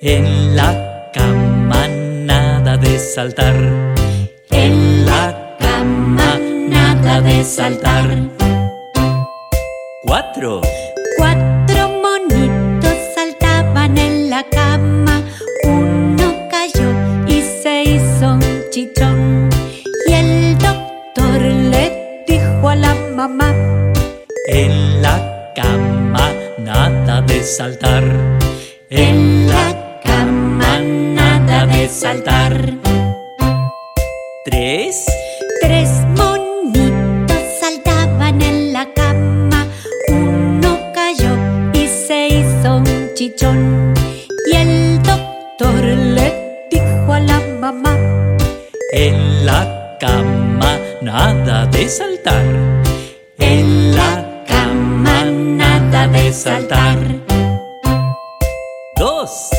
En la cama nada de saltar. En la cama nada de saltar. Cuatro. Cuatro monitos saltaban en la cama. Uno cayó y se hizo un chichón. Y el doctor le dijo a la mamá: En la cama nada de saltar. En la cama saltar. Tres. Tres monitos saltaban en la cama. Uno cayó y se hizo un chichón. Y el doctor le dijo a la mamá: En la cama nada de saltar. En la cama nada de saltar. Dos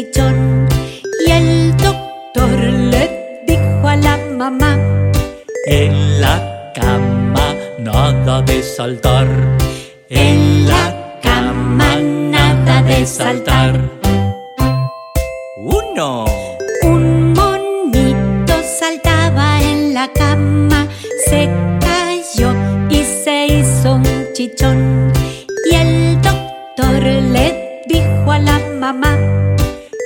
Y el doctor le dijo a la mamá: En la cama nada de saltar. En la cama nada de saltar. Uno. Un monito saltaba en la cama, se cayó y se hizo un chichón. Y el doctor le dijo a la mamá: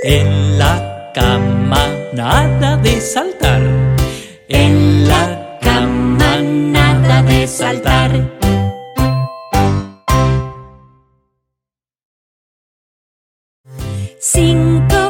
En la cama nada de saltar. En la cama nada de saltar. Cinco